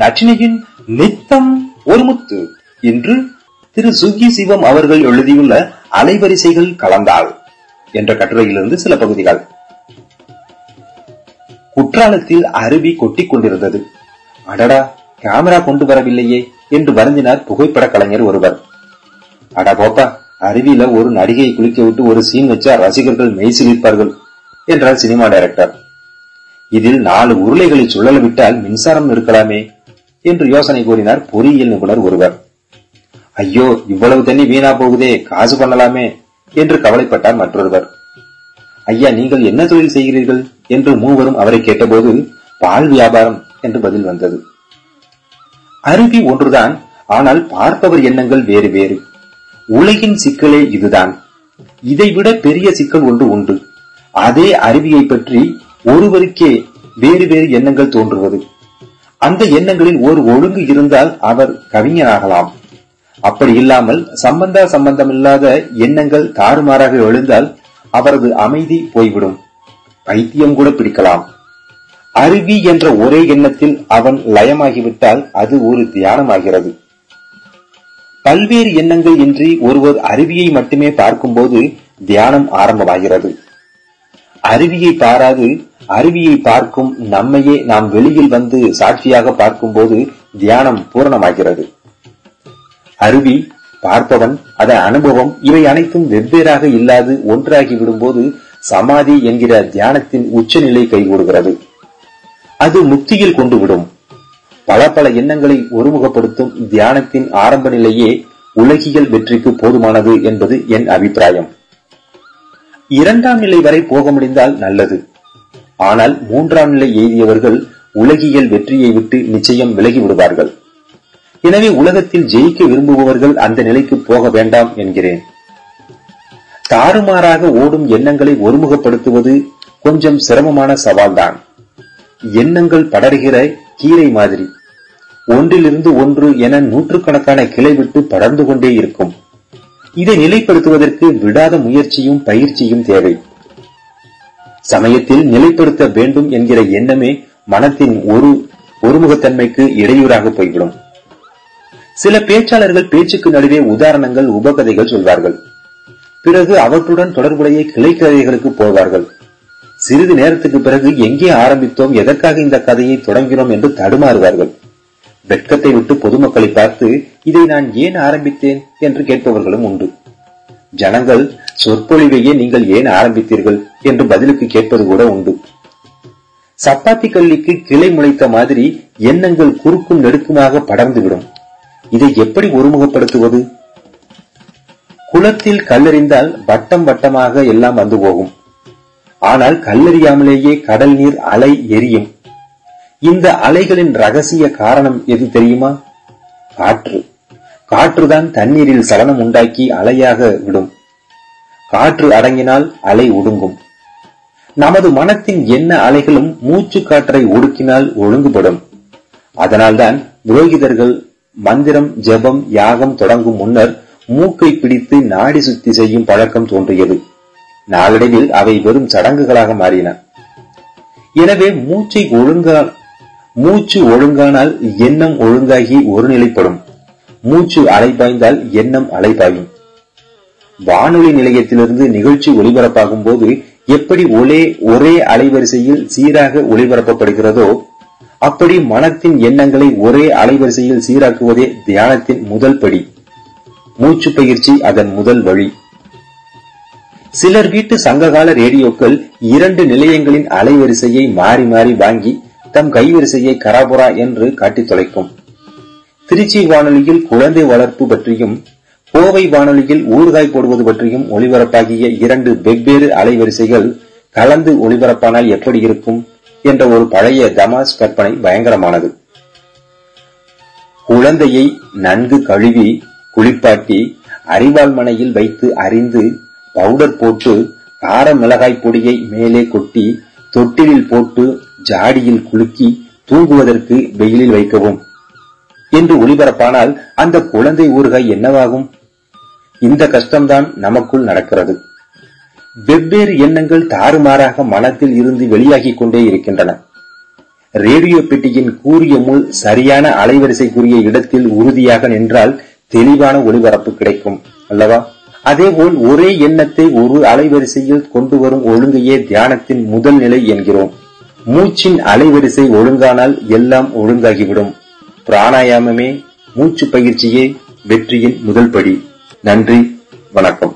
நச்சினையின் நித்தம் ஒரு முத்து என்று திரு சுகி சிவம் அவர்கள் எழுதியுள்ள அலைவரிசைகள் கலந்தாள் என்ற கட்டுரையிலிருந்து சில பகுதிகள். குற்றாலத்தில் அருவி கொட்டிக் கொண்டிருந்தது. அடடா கேமரா கொண்டு வரவில்லையே என்று வருந்தினார் புகைப்பட கலைஞர் ஒருவர். அடா போப்பா அருவியில ஒரு நடிகையை குளிக்க விட்டு ஒரு சீன் வச்சா ரசிகர்கள் மெய்சிலிப்பார்கள் என்றார் சினிமா டைரக்டர் இதில் நாலு உருளைகளை சுழல விட்டால் மின்சாரம் இருக்கலாமே என்று யோசனை கூறினார் பொறியியல் நிபுணர் ஒருவர். ஐயோ இவ்வளவு தண்ணி வீணா போகுதே காசு பண்ணலாமே என்று கவலைப்பட்டார் மற்றொருவர். ஐயா நீங்கள் என்ன தொழில் செய்கிறீர்கள்? என்று மூவரும் அவரை கேட்டபோது பால் வியாபாரம் என்று பதில் வந்தது. அருவி ஒன்றுதான் ஆனால் பார்ப்பவர் எண்ணங்கள் வேறு வேறு. உலகின் சிக்கலே இதுதான். இதைவிட பெரிய சிக்கல் ஒன்று உண்டு. அதே அருவியை பற்றி ஒருவருக்கே வேறு வேறு எண்ணங்கள் தோன்றுவது. அந்த எண்ணங்களில் ஒரு ஒழுங்கு இருந்தால் அவர் கவிஞராகலாம். அப்படி இல்லாமல் சம்பந்த சம்பந்தமில்லாத எண்ணங்கள் தாறுமாறாக எழுந்தால் அவரது அமைதி போய்விடும். பைத்தியம் கூட பிடிக்கலாம். அருவி என்ற ஒரே எண்ணத்தில் அவன் லயமாகிவிட்டால் அது ஒரு தியானமாகிறது. பல்வேறு எண்ணங்கள் இன்றி ஒருவர் அருவியை மட்டுமே பார்க்கும்போது தியானம் ஆரம்பமாகிறது. அருவியை பாராது அருவியை பார்க்கும் நம்மையே நாம் வெளியில் வந்து சாட்சியாக பார்க்கும்போது தியானம் பூரணமாகிறது. அருவி பார்ப்பவன் அதன் அனுபவம் இவை அனைத்தும் வெவ்வேறாக இல்லாது ஒன்றாகி விடும்போது சமாதி என்கிற தியானத்தின் உச்சநிலை கைகூடுகிறது. அது முக்தியில் கொண்டு விடும். பல பல எண்ணங்களை ஒருமுகப்படுத்தும் தியானத்தின் ஆரம்ப நிலையே உலகியல் வெற்றிக்கு போதுமானது என்பது என் அபிப்பிராயம். இரண்டாம் நிலை வரை போக முடிந்தால் நல்லது. ஆனால் மூன்றாம் நிலை எய்தியவர்கள் உலகியல் வெற்றியை விட்டு நிச்சயம் விலகி விடுவார்கள். எனவே உலகத்தில் ஜெயிக்க விரும்புபவர்கள் அந்த நிலைக்கு போக வேண்டாம் என்கிறேன். தாறுமாறாக ஓடும் எண்ணங்களை ஒருமுகப்படுத்துவது கொஞ்சம் சிரமமான சவால்தான். எண்ணங்கள் படர்கிற கீரை மாதிரி. ஒன்றிலிருந்து ஒன்று என நூற்றுக்கணக்கான கிளை விட்டு படர்ந்து கொண்டே இருக்கும். இதை நிலைப்படுத்துவதற்கு விடாத முயற்சியும் பயிற்சியும் தேவை. சமயத்தில் நிலைப்படுத்த வேண்டும் என்கிற எண்ணமே மனத்தின் ஒரு ஒருமுகத்தன்மைக்கு இடையூறாக போய்விடும். சில பேச்சாளர்கள் பேச்சுக்கு நடுவே உதாரணங்கள் உபகதைகள் சொல்வார்கள். பிறகு அவற்றுடன் தொடர்புடைய கிளைக்கதைகளுக்கு போவார்கள். சிறிது நேரத்துக்கு பிறகு எங்கே ஆரம்பித்தோம் எதற்காக இந்த கதையை தொடங்கினோம் என்று தடுமாறுவார்கள். வெட்கத்தை விட்டு பொதுமக்களை பார்த்து இதை நான் ஏன் ஆரம்பித்தேன்? என்று கேட்பவர்களும் உண்டு. ஜனங்கள் சொற்பொழிவையே நீங்கள் ஏன் ஆரம்பித்தீர்கள் என்று பதிலுக்கு கேட்பது கூட உண்டு. சப்பாத்தி கல்லிக்கு கிளை முளைத்த மாதிரி எண்ணங்கள் குறுக்கும் நெடுக்குமாக படர்ந்துவிடும். இதை எப்படி ஒருமுகப்படுத்துவது? குளத்தில் கல்லறிந்தால் வட்டம் வட்டமாக எல்லாம் வந்து போகும். ஆனால் கல்லறியாமலேயே கடல் நீர் அலை எரியும். இந்த அலைகளின் ரகசிய காரணம் எது தெரியுமா? காற்று. காற்றுதான் தண்ணீரில் சலனம் உண்டாக்கி அலையாக விடும். காற்று அடங்கினால் அலை ஒடுங்கும். நமது மனத்தின் என்ன அலைகளும் மூச்சு காற்றை ஒடுக்கினால் ஒழுங்குபடும். அதனால்தான் புரோகிதர்கள் மந்திரம் ஜெபம் யாகம் தொடங்கும் முன்னர் மூக்கை பிடித்து நாடி சுத்தி செய்யும் பழக்கம் தோன்றியது. நாளடைவில் அவை வெறும் சடங்குகளாக மாறின. எனவே மூச்சை ஒழுங்கா மூச்சு ஒழுங்கானால் எண்ணம் ஒழுங்காகி ஒருநிலைப்படும். மூச்சு அலைபாய்ந்தால் எண்ணம் அலைபாயும். வானொலி நிலையத்திலிருந்து நிகழ்ச்சி ஒளிபரப்பாகும் போது எப்படி ஒரே ஒரே அலைவரிசையில் சீராக ஒளிபரப்பப்படுகிறதோ அப்படி மனத்தின் எண்ணங்களை ஒரே அலைவரிசையில் சீராக்குவதே தியானத்தின் முதல் படி. மூச்சு பயிற்சி அதன் முதல் வழி. சிலர் வீட்டு சங்ககால ரேடியோக்கள் இரண்டு நிலையங்களின் அலைவரிசையை மாறி மாறி வாங்கி தம் கைவரிசையை கராபுரா என்று காட்டித் தொலைக்கும். திருச்சி வானொலியில் குழந்தை வளர்ப்பு பற்றியும் கோவை வானொலியில் ஊறுகாய் போடுவது பற்றியும் ஒளிபரப்பாகிய இரண்டு வெவ்வேறு அலைவரிசைகள் கலந்து ஒளிபரப்பானால் எப்படி இருக்கும் என்ற ஒரு பழைய தமாஸ் கற்பனை பயங்கரமானது. குழந்தையை நன்கு கழுவி குளிப்பாட்டி அரிவாள் மனையில் வைத்து அறிந்து பவுடர் போட்டு கார மிளகாய் பொடியை மேலே கொட்டி தொட்டிலில் போட்டு ஜாடியில் குலுக்கி தூங்குவதற்கு வெயிலில் வைக்கவும். என்று ஒளிபரப்பானால் அந்த குழந்தை ஊறுகாய் என்னவாகும்? இந்த கஷ்டம்தான் நமக்குள் நடக்கிறது. வெவ்வேறு எண்ணங்கள் தாறுமாறாக மனத்தில் இருந்து வெளியாகிக் கொண்டே இருக்கின்றன. ரேடியோ பெட்டியின் கூறிய முள் சரியான அலைவரிசைக்குரிய இடத்தில் உறுதியாக நின்றால் தெளிவான ஒளிபரப்பு கிடைக்கும் அல்லவா? அதேபோல் ஒரே எண்ணத்தை ஒரு அலைவரிசையில் கொண்டு வரும் ஒழுங்கையே தியானத்தின் முதல் நிலை என்கிறோம். மூச்சின் அலைவரிசை ஒழுங்கானால் எல்லாம் ஒழுங்காகிவிடும். பிராணாயாமமே மூச்சு பயிற்சியே வெற்றியின் முதல் படி. நன்றி வணக்கம்.